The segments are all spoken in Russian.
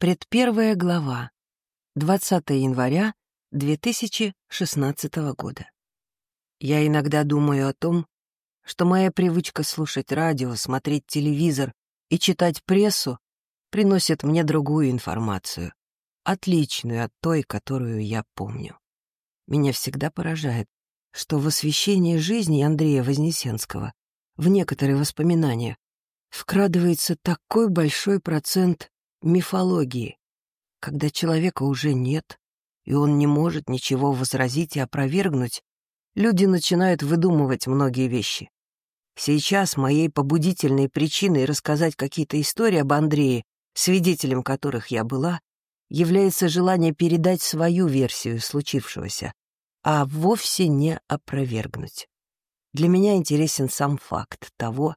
Предпервая глава. 20 января 2016 года. Я иногда думаю о том, что моя привычка слушать радио, смотреть телевизор и читать прессу приносит мне другую информацию, отличную от той, которую я помню. Меня всегда поражает, что в освещении жизни Андрея Вознесенского, в некоторые воспоминания, вкрадывается такой большой процент мифологии, когда человека уже нет, и он не может ничего возразить и опровергнуть, люди начинают выдумывать многие вещи. Сейчас моей побудительной причиной рассказать какие-то истории об Андрее, свидетелем которых я была, является желание передать свою версию случившегося, а вовсе не опровергнуть. Для меня интересен сам факт того,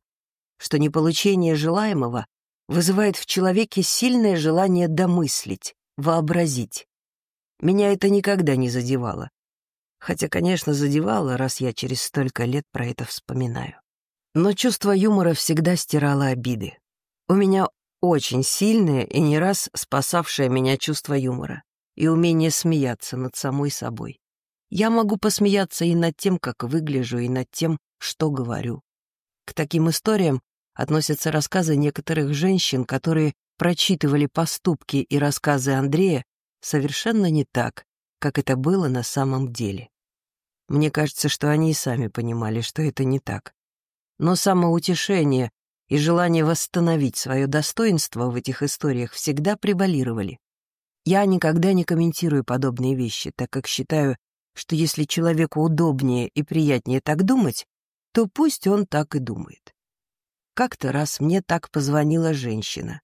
что неполучение желаемого вызывает в человеке сильное желание домыслить, вообразить. Меня это никогда не задевало. Хотя, конечно, задевало, раз я через столько лет про это вспоминаю. Но чувство юмора всегда стирало обиды. У меня очень сильное и не раз спасавшее меня чувство юмора и умение смеяться над самой собой. Я могу посмеяться и над тем, как выгляжу, и над тем, что говорю. К таким историям относятся рассказы некоторых женщин, которые прочитывали поступки и рассказы Андрея совершенно не так, как это было на самом деле. Мне кажется, что они и сами понимали, что это не так. Но самоутешение и желание восстановить свое достоинство в этих историях всегда превалировали. Я никогда не комментирую подобные вещи, так как считаю, что если человеку удобнее и приятнее так думать, то пусть он так и думает. Как-то раз мне так позвонила женщина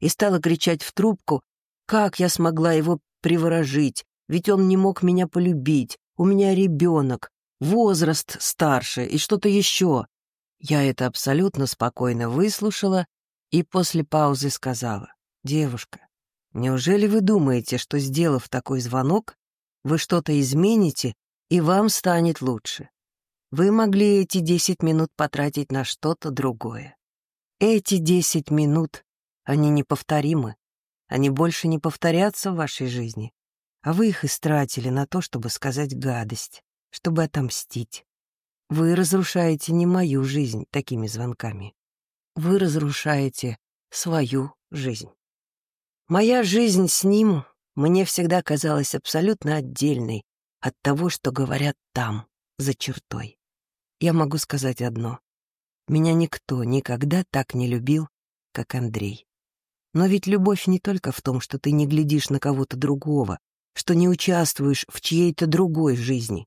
и стала кричать в трубку, как я смогла его приворожить, ведь он не мог меня полюбить, у меня ребенок, возраст старше и что-то еще. Я это абсолютно спокойно выслушала и после паузы сказала, «Девушка, неужели вы думаете, что, сделав такой звонок, вы что-то измените, и вам станет лучше? Вы могли эти десять минут потратить на что-то другое. Эти десять минут, они неповторимы. Они больше не повторятся в вашей жизни. А вы их истратили на то, чтобы сказать гадость, чтобы отомстить. Вы разрушаете не мою жизнь такими звонками. Вы разрушаете свою жизнь. Моя жизнь с ним мне всегда казалась абсолютно отдельной от того, что говорят там, за чертой я могу сказать одно. Меня никто никогда так не любил, как Андрей. Но ведь любовь не только в том, что ты не глядишь на кого-то другого, что не участвуешь в чьей-то другой жизни.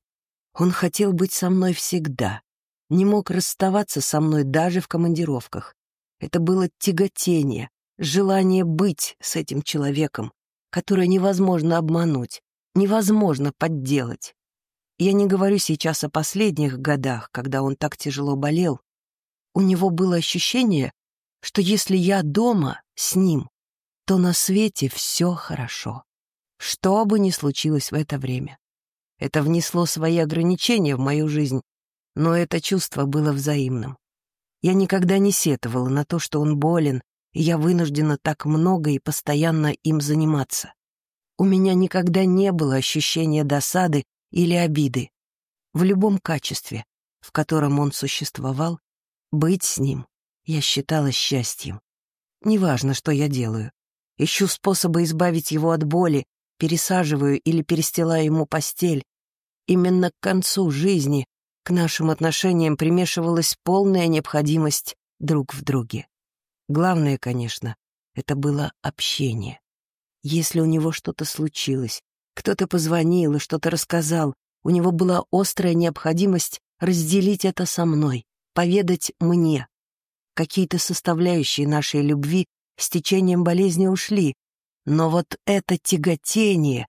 Он хотел быть со мной всегда, не мог расставаться со мной даже в командировках. Это было тяготение, желание быть с этим человеком, которое невозможно обмануть, невозможно подделать. Я не говорю сейчас о последних годах, когда он так тяжело болел. У него было ощущение, что если я дома с ним, то на свете все хорошо. Что бы ни случилось в это время. Это внесло свои ограничения в мою жизнь, но это чувство было взаимным. Я никогда не сетовала на то, что он болен, и я вынуждена так много и постоянно им заниматься. У меня никогда не было ощущения досады или обиды. В любом качестве, в котором он существовал, быть с ним я считала счастьем. Неважно, что я делаю. Ищу способы избавить его от боли, пересаживаю или перестилаю ему постель. Именно к концу жизни к нашим отношениям примешивалась полная необходимость друг в друге. Главное, конечно, это было общение. Если у него что-то случилось, кто-то позвонил и что-то рассказал. У него была острая необходимость разделить это со мной, поведать мне. Какие-то составляющие нашей любви с течением болезни ушли, но вот это тяготение,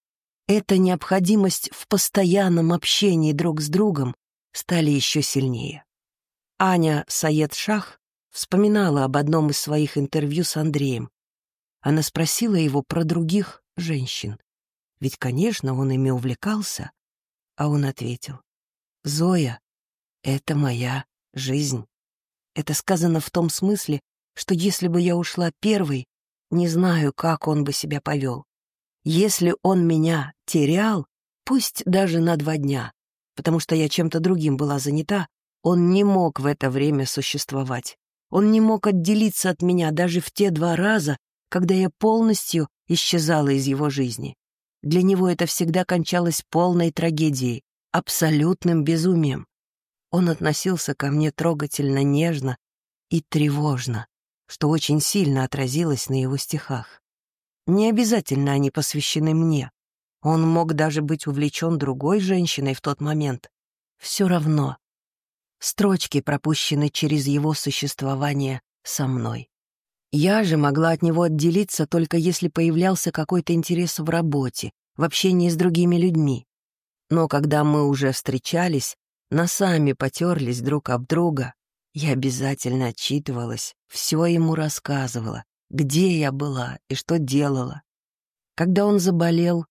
эта необходимость в постоянном общении друг с другом стали еще сильнее. Аня Саед-Шах вспоминала об одном из своих интервью с Андреем. Она спросила его про других женщин. Ведь, конечно, он ими увлекался. А он ответил, «Зоя, это моя жизнь». Это сказано в том смысле, что если бы я ушла первой, Не знаю, как он бы себя повел. Если он меня терял, пусть даже на два дня, потому что я чем-то другим была занята, он не мог в это время существовать. Он не мог отделиться от меня даже в те два раза, когда я полностью исчезала из его жизни. Для него это всегда кончалось полной трагедией, абсолютным безумием. Он относился ко мне трогательно нежно и тревожно, что очень сильно отразилось на его стихах. Не обязательно они посвящены мне. Он мог даже быть увлечен другой женщиной в тот момент. Все равно. Строчки пропущены через его существование со мной. Я же могла от него отделиться только если появлялся какой-то интерес в работе, в общении с другими людьми. Но когда мы уже встречались, носами потерлись друг об друга, я обязательно отчитывалась, все ему рассказывала, где я была и что делала. Когда он заболел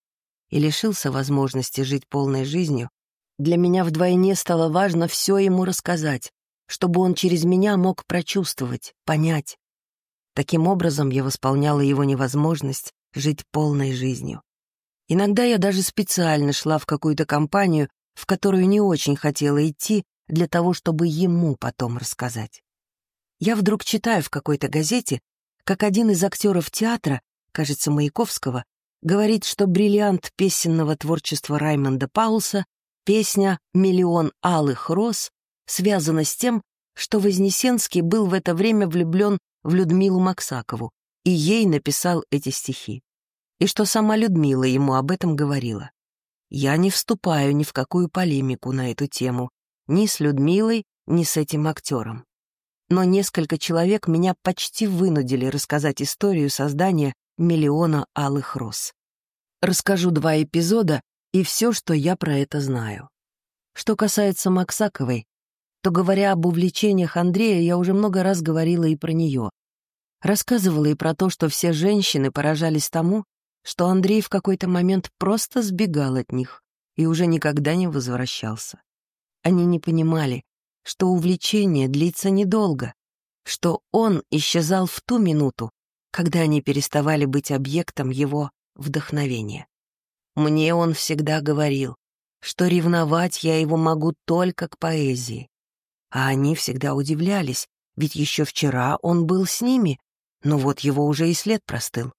и лишился возможности жить полной жизнью, для меня вдвойне стало важно все ему рассказать, чтобы он через меня мог прочувствовать, понять. Таким образом я восполняла его невозможность жить полной жизнью. Иногда я даже специально шла в какую-то компанию, в которую не очень хотела идти, для того, чтобы ему потом рассказать. Я вдруг читаю в какой-то газете, как один из актеров театра, кажется, Маяковского, говорит, что бриллиант песенного творчества Раймонда Паулса, песня «Миллион алых роз» связана с тем, что Вознесенский был в это время влюблен в Людмилу Максакову и ей написал эти стихи. И что сама Людмила ему об этом говорила. Я не вступаю ни в какую полемику на эту тему, ни с Людмилой, ни с этим актером. Но несколько человек меня почти вынудили рассказать историю создания миллиона алых роз. Расскажу два эпизода и все, что я про это знаю. Что касается Максаковой, то, говоря об увлечениях Андрея, я уже много раз говорила и про нее. Рассказывала и про то, что все женщины поражались тому, что Андрей в какой-то момент просто сбегал от них и уже никогда не возвращался. Они не понимали, что увлечение длится недолго, что он исчезал в ту минуту, когда они переставали быть объектом его вдохновения. Мне он всегда говорил, что ревновать я его могу только к поэзии. А они всегда удивлялись, ведь еще вчера он был с ними, но вот его уже и след простыл.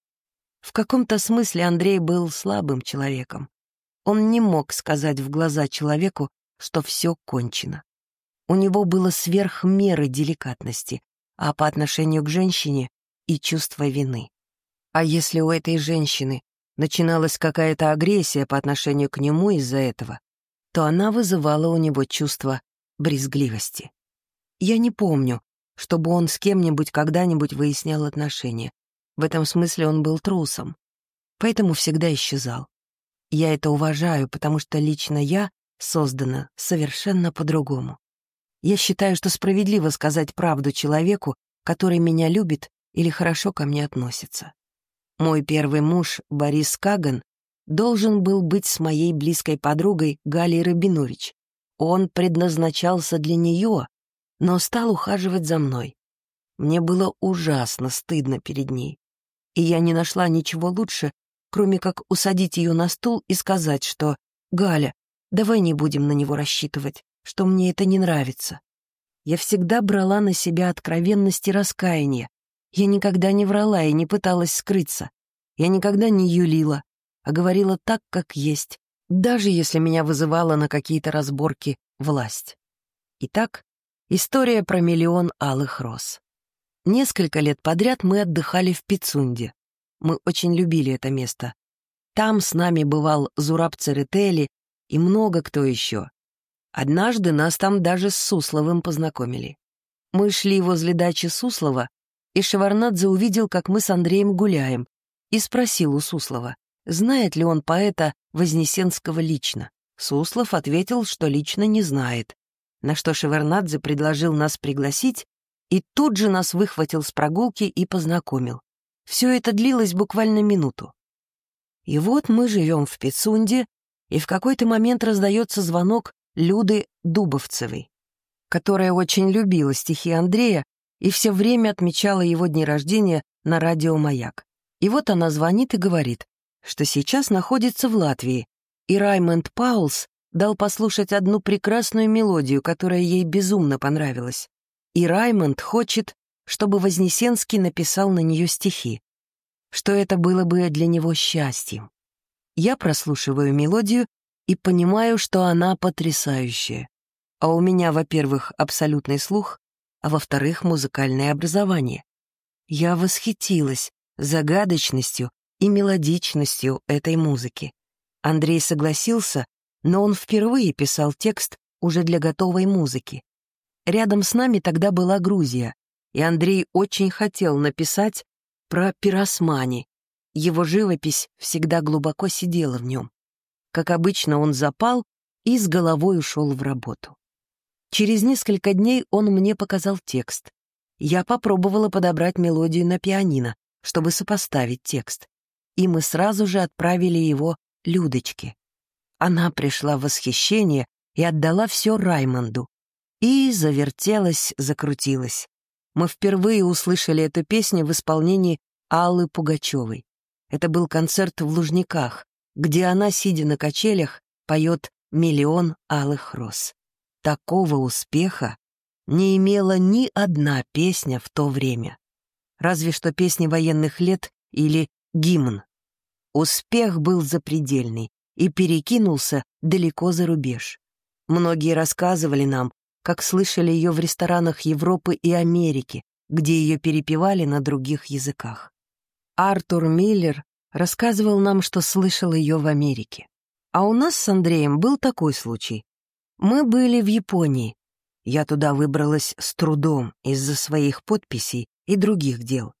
В каком-то смысле Андрей был слабым человеком. Он не мог сказать в глаза человеку, что все кончено. У него было сверх меры деликатности, а по отношению к женщине и чувство вины. А если у этой женщины начиналась какая-то агрессия по отношению к нему из-за этого, то она вызывала у него чувство брезгливости. Я не помню, чтобы он с кем-нибудь когда-нибудь выяснял отношения. В этом смысле он был трусом, поэтому всегда исчезал. Я это уважаю, потому что лично я создана совершенно по-другому. Я считаю, что справедливо сказать правду человеку, который меня любит или хорошо ко мне относится. Мой первый муж, Борис Каган, должен был быть с моей близкой подругой Галей Рабинович. Он предназначался для нее, но стал ухаживать за мной. Мне было ужасно стыдно перед ней, и я не нашла ничего лучше, кроме как усадить ее на стул и сказать, что «Галя, давай не будем на него рассчитывать, что мне это не нравится». Я всегда брала на себя откровенность и раскаяние. Я никогда не врала и не пыталась скрыться. Я никогда не юлила, а говорила так, как есть, даже если меня вызывала на какие-то разборки власть. Итак, история про миллион алых роз. Несколько лет подряд мы отдыхали в Пицунде. Мы очень любили это место. Там с нами бывал Зураб Церетели и много кто еще. Однажды нас там даже с Сусловым познакомили. Мы шли возле дачи Суслова, и Шеварнадзе увидел, как мы с Андреем гуляем, и спросил у Суслова, знает ли он поэта Вознесенского лично. Суслов ответил, что лично не знает, на что Шеварнадзе предложил нас пригласить и тут же нас выхватил с прогулки и познакомил. Все это длилось буквально минуту. И вот мы живем в Пицунде, и в какой-то момент раздается звонок Люды Дубовцевой, которая очень любила стихи Андрея и все время отмечала его дни рождения на радио «Маяк». И вот она звонит и говорит, что сейчас находится в Латвии, и Раймонд Паулс дал послушать одну прекрасную мелодию, которая ей безумно понравилась. И Раймонд хочет, чтобы Вознесенский написал на нее стихи, что это было бы для него счастьем. Я прослушиваю мелодию и понимаю, что она потрясающая. А у меня, во-первых, абсолютный слух, а во-вторых, музыкальное образование. Я восхитилась загадочностью и мелодичностью этой музыки. Андрей согласился, но он впервые писал текст уже для готовой музыки. Рядом с нами тогда была Грузия, и Андрей очень хотел написать про пиросмани. Его живопись всегда глубоко сидела в нем. Как обычно, он запал и с головой ушел в работу. Через несколько дней он мне показал текст. Я попробовала подобрать мелодию на пианино, чтобы сопоставить текст. И мы сразу же отправили его Людочке. Она пришла в восхищение и отдала все Раймонду. И завертелась, закрутилась. Мы впервые услышали эту песню в исполнении Аллы Пугачевой. Это был концерт в Лужниках, где она, сидя на качелях, поет «Миллион алых роз». Такого успеха не имела ни одна песня в то время. Разве что песни военных лет или гимн. Успех был запредельный и перекинулся далеко за рубеж. Многие рассказывали нам, как слышали ее в ресторанах Европы и Америки, где ее перепевали на других языках. Артур Миллер рассказывал нам, что слышал ее в Америке. А у нас с Андреем был такой случай. Мы были в Японии. Я туда выбралась с трудом из-за своих подписей и других дел.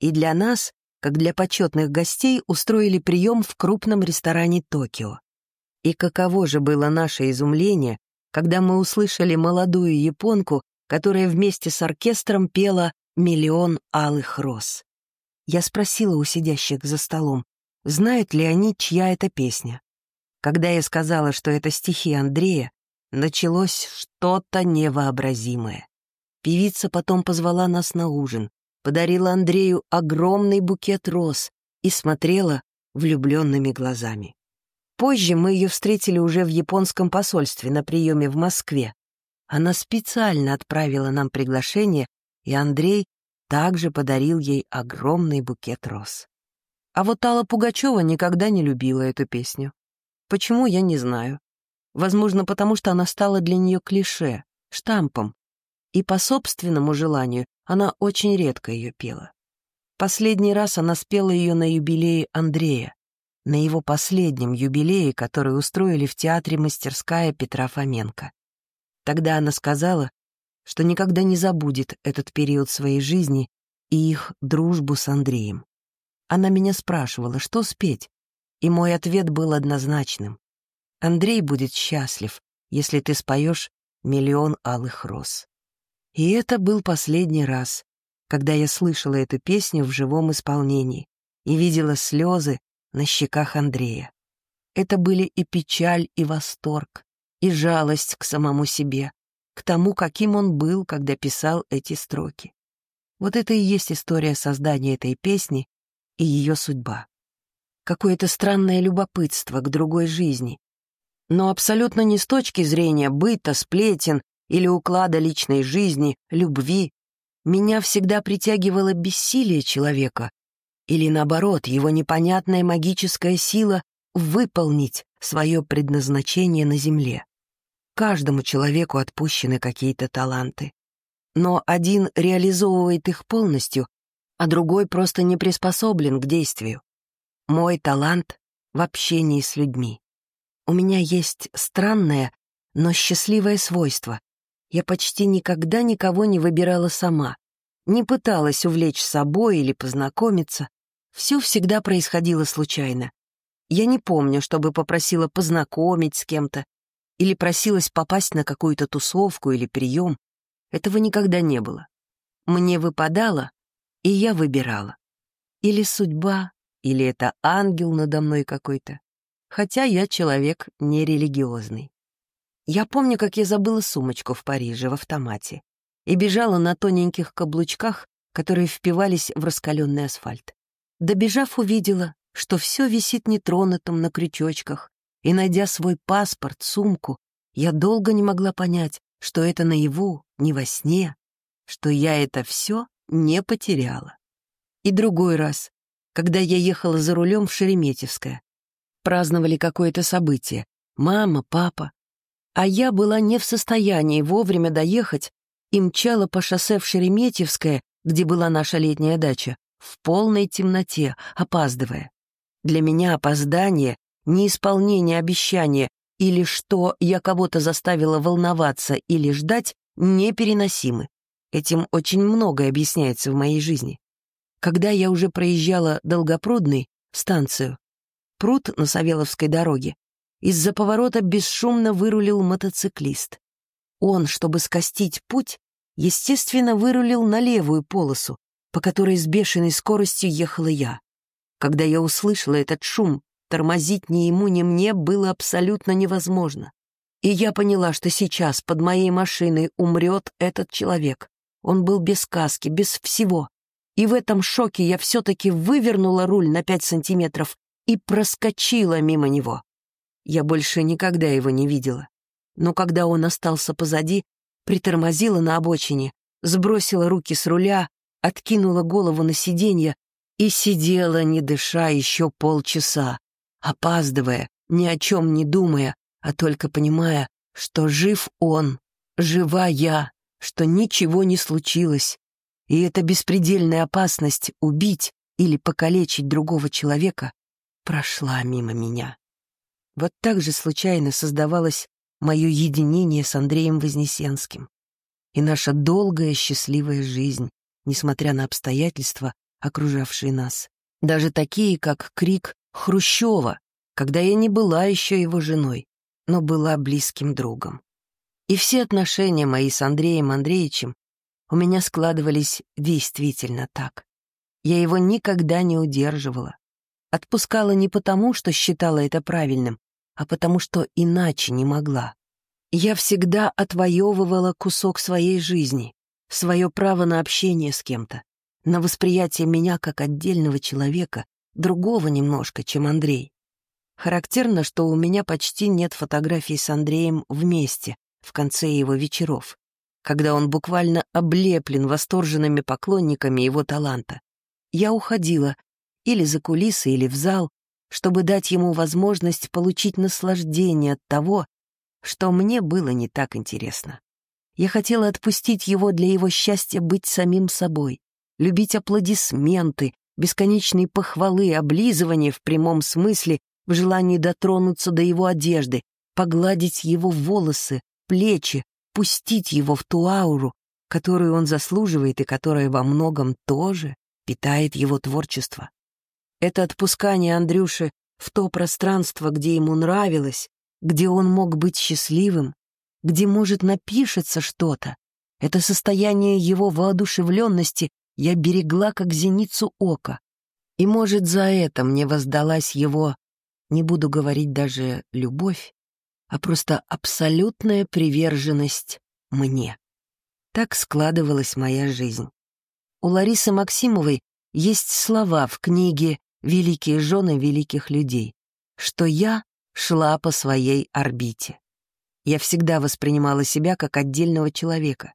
И для нас, как для почетных гостей, устроили прием в крупном ресторане Токио. И каково же было наше изумление, когда мы услышали молодую японку, которая вместе с оркестром пела «Миллион алых роз». Я спросила у сидящих за столом, знают ли они, чья это песня. Когда я сказала, что это стихи Андрея, началось что-то невообразимое. Певица потом позвала нас на ужин, подарила Андрею огромный букет роз и смотрела влюбленными глазами. Позже мы ее встретили уже в японском посольстве на приеме в Москве. Она специально отправила нам приглашение, и Андрей также подарил ей огромный букет роз. А вот Алла Пугачева никогда не любила эту песню. Почему, я не знаю. Возможно, потому что она стала для нее клише, штампом. И по собственному желанию она очень редко ее пела. Последний раз она спела ее на юбилее Андрея на его последнем юбилее, который устроили в театре «Мастерская» Петра Фоменко. Тогда она сказала, что никогда не забудет этот период своей жизни и их дружбу с Андреем. Она меня спрашивала, что спеть, и мой ответ был однозначным. Андрей будет счастлив, если ты споешь «Миллион алых роз». И это был последний раз, когда я слышала эту песню в живом исполнении и видела слезы, на щеках Андрея. Это были и печаль, и восторг, и жалость к самому себе, к тому, каким он был, когда писал эти строки. Вот это и есть история создания этой песни и ее судьба. Какое-то странное любопытство к другой жизни. Но абсолютно не с точки зрения быта, сплетен или уклада личной жизни, любви. Меня всегда притягивало бессилие человека, или, наоборот, его непонятная магическая сила выполнить свое предназначение на Земле. Каждому человеку отпущены какие-то таланты. Но один реализовывает их полностью, а другой просто не приспособлен к действию. Мой талант в общении с людьми. У меня есть странное, но счастливое свойство. Я почти никогда никого не выбирала сама, не пыталась увлечь собой или познакомиться. Все всегда происходило случайно. Я не помню, чтобы попросила познакомить с кем-то или просилась попасть на какую-то тусовку или прием. Этого никогда не было. Мне выпадало, и я выбирала. Или судьба, или это ангел надо мной какой-то. Хотя я человек нерелигиозный. Я помню, как я забыла сумочку в Париже в автомате и бежала на тоненьких каблучках, которые впивались в раскаленный асфальт. Добежав, увидела, что все висит нетронутым на крючочках, и, найдя свой паспорт, сумку, я долго не могла понять, что это наяву, не во сне, что я это все не потеряла. И другой раз, когда я ехала за рулем в Шереметьевское. Праздновали какое-то событие. Мама, папа. А я была не в состоянии вовремя доехать и мчала по шоссе в Шереметьевское, где была наша летняя дача, в полной темноте, опаздывая. Для меня опоздание, неисполнение обещания или что я кого-то заставила волноваться или ждать непереносимы. Этим очень многое объясняется в моей жизни. Когда я уже проезжала Долгопрудный, станцию, пруд на Савеловской дороге, из-за поворота бесшумно вырулил мотоциклист. Он, чтобы скостить путь, естественно, вырулил на левую полосу, по которой с бешеной скоростью ехала я. Когда я услышала этот шум, тормозить ни ему, ни мне было абсолютно невозможно. И я поняла, что сейчас под моей машиной умрет этот человек. Он был без каски, без всего. И в этом шоке я все-таки вывернула руль на пять сантиметров и проскочила мимо него. Я больше никогда его не видела. Но когда он остался позади, притормозила на обочине, сбросила руки с руля, откинула голову на сиденье и сидела, не дыша, еще полчаса, опаздывая, ни о чем не думая, а только понимая, что жив он, жива я, что ничего не случилось, и эта беспредельная опасность убить или покалечить другого человека прошла мимо меня. Вот так же случайно создавалось мое единение с Андреем Вознесенским и наша долгая счастливая жизнь, несмотря на обстоятельства, окружавшие нас. Даже такие, как крик Хрущева, когда я не была еще его женой, но была близким другом. И все отношения мои с Андреем Андреевичем у меня складывались действительно так. Я его никогда не удерживала. Отпускала не потому, что считала это правильным, а потому что иначе не могла. Я всегда отвоевывала кусок своей жизни, свое право на общение с кем-то, на восприятие меня как отдельного человека, другого немножко, чем Андрей. Характерно, что у меня почти нет фотографий с Андреем вместе в конце его вечеров когда он буквально облеплен восторженными поклонниками его таланта. Я уходила или за кулисы, или в зал, чтобы дать ему возможность получить наслаждение от того, что мне было не так интересно. Я хотела отпустить его для его счастья быть самим собой, любить аплодисменты, бесконечные похвалы, облизывания в прямом смысле, в желании дотронуться до его одежды, погладить его волосы, плечи, пустить его в ту ауру, которую он заслуживает и которая во многом тоже питает его творчество. Это отпускание Андрюши в то пространство, где ему нравилось, где он мог быть счастливым, где, может, напишется что-то, это состояние его воодушевленности я берегла как зеницу ока. И, может, за это мне воздалась его, не буду говорить даже любовь, а просто абсолютная приверженность мне. Так складывалась моя жизнь. У Ларисы Максимовой есть слова в книге «Великие жены великих людей», что я шла по своей орбите. Я всегда воспринимала себя как отдельного человека,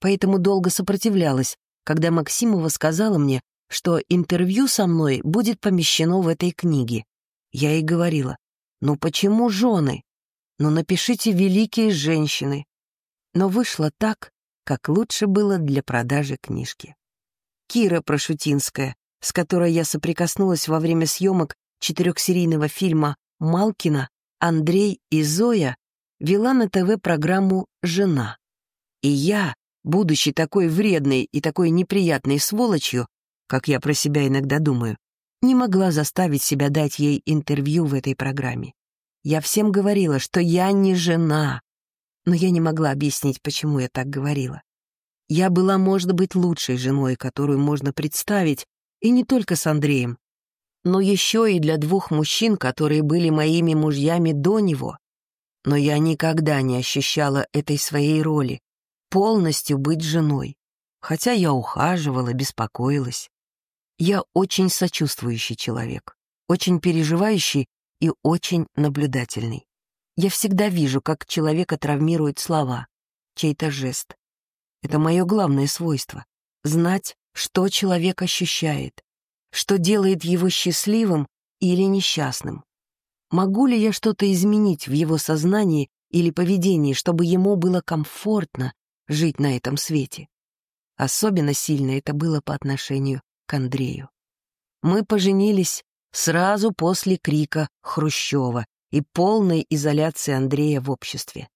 поэтому долго сопротивлялась, когда Максимова сказала мне, что интервью со мной будет помещено в этой книге. Я ей говорила, ну почему жены? но напишите «Великие женщины». Но вышло так, как лучше было для продажи книжки. Кира Прошутинская, с которой я соприкоснулась во время съемок четырехсерийного фильма «Малкина», Андрей и Зоя вела на ТВ программу «Жена». И я, будучи такой вредной и такой неприятной сволочью, как я про себя иногда думаю, не могла заставить себя дать ей интервью в этой программе. Я всем говорила, что я не жена, но я не могла объяснить, почему я так говорила. Я была, может быть, лучшей женой, которую можно представить, и не только с Андреем, но еще и для двух мужчин, которые были моими мужьями до него. Но я никогда не ощущала этой своей роли — полностью быть женой, хотя я ухаживала, беспокоилась. Я очень сочувствующий человек, очень переживающий и очень наблюдательный. Я всегда вижу, как человека травмируют слова, чей-то жест. Это мое главное свойство — знать, что человек ощущает, что делает его счастливым или несчастным. Могу ли я что-то изменить в его сознании или поведении, чтобы ему было комфортно жить на этом свете? Особенно сильно это было по отношению к Андрею. Мы поженились сразу после крика Хрущева и полной изоляции Андрея в обществе.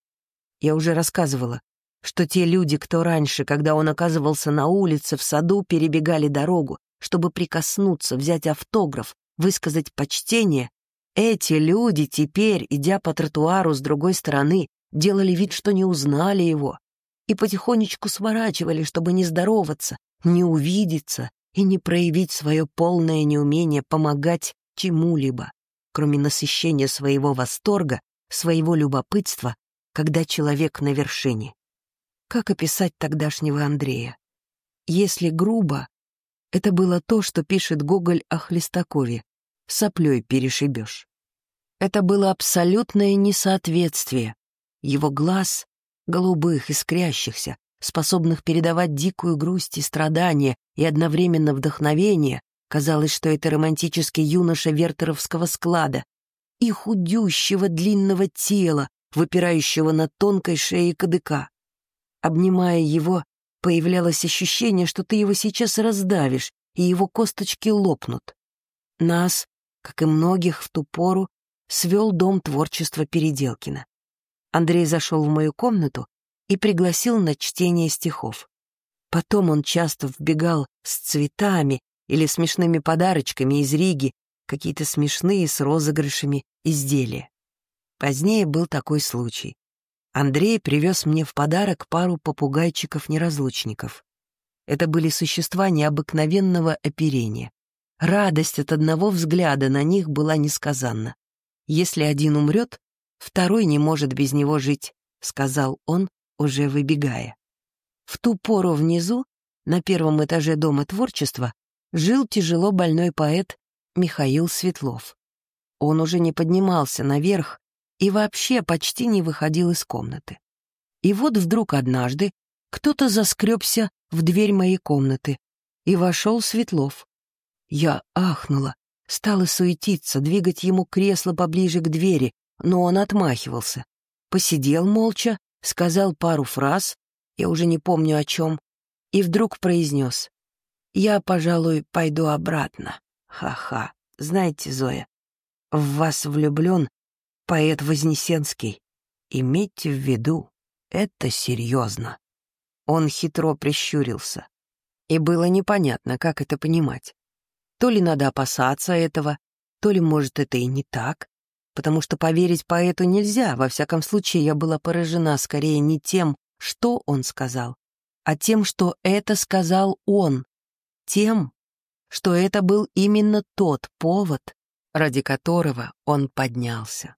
Я уже рассказывала, что те люди, кто раньше, когда он оказывался на улице, в саду, перебегали дорогу, чтобы прикоснуться, взять автограф, высказать почтение, эти люди теперь, идя по тротуару с другой стороны, делали вид, что не узнали его, и потихонечку сворачивали, чтобы не здороваться, не увидеться и не проявить свое полное неумение помогать чему-либо, кроме насыщения своего восторга, своего любопытства, когда человек на вершине. Как описать тогдашнего Андрея? Если грубо, это было то, что пишет Гоголь о Хлестакове. Соплей перешибешь. Это было абсолютное несоответствие. Его глаз, голубых, искрящихся, способных передавать дикую грусть и страдания и одновременно вдохновение, казалось, что это романтический юноша вертеровского склада, и худющего длинного тела, выпирающего на тонкой шее кадыка. Обнимая его, появлялось ощущение, что ты его сейчас раздавишь, и его косточки лопнут. Нас, как и многих в ту пору, свел дом творчества Переделкина. Андрей зашел в мою комнату и пригласил на чтение стихов. Потом он часто вбегал с цветами или смешными подарочками из Риги, какие-то смешные с розыгрышами изделия. Позднее был такой случай. Андрей привез мне в подарок пару попугайчиков-неразлучников. Это были существа необыкновенного оперения. Радость от одного взгляда на них была несказанна. «Если один умрет, второй не может без него жить», — сказал он, уже выбегая. В ту пору внизу, на первом этаже Дома творчества, жил тяжело больной поэт Михаил Светлов. Он уже не поднимался наверх, и вообще почти не выходил из комнаты. И вот вдруг однажды кто-то заскребся в дверь моей комнаты, и вошел Светлов. Я ахнула, стала суетиться, двигать ему кресло поближе к двери, но он отмахивался. Посидел молча, сказал пару фраз, я уже не помню о чем, и вдруг произнес. «Я, пожалуй, пойду обратно. Ха-ха. Знаете, Зоя, в вас влюблен поэт Вознесенский. Имейте в виду, это серьезно. Он хитро прищурился. И было непонятно, как это понимать. То ли надо опасаться этого, то ли, может, это и не так, потому что поверить поэту нельзя, во всяком случае, я была поражена скорее не тем, что он сказал, а тем, что это сказал он, тем, что это был именно тот повод, ради которого он поднялся.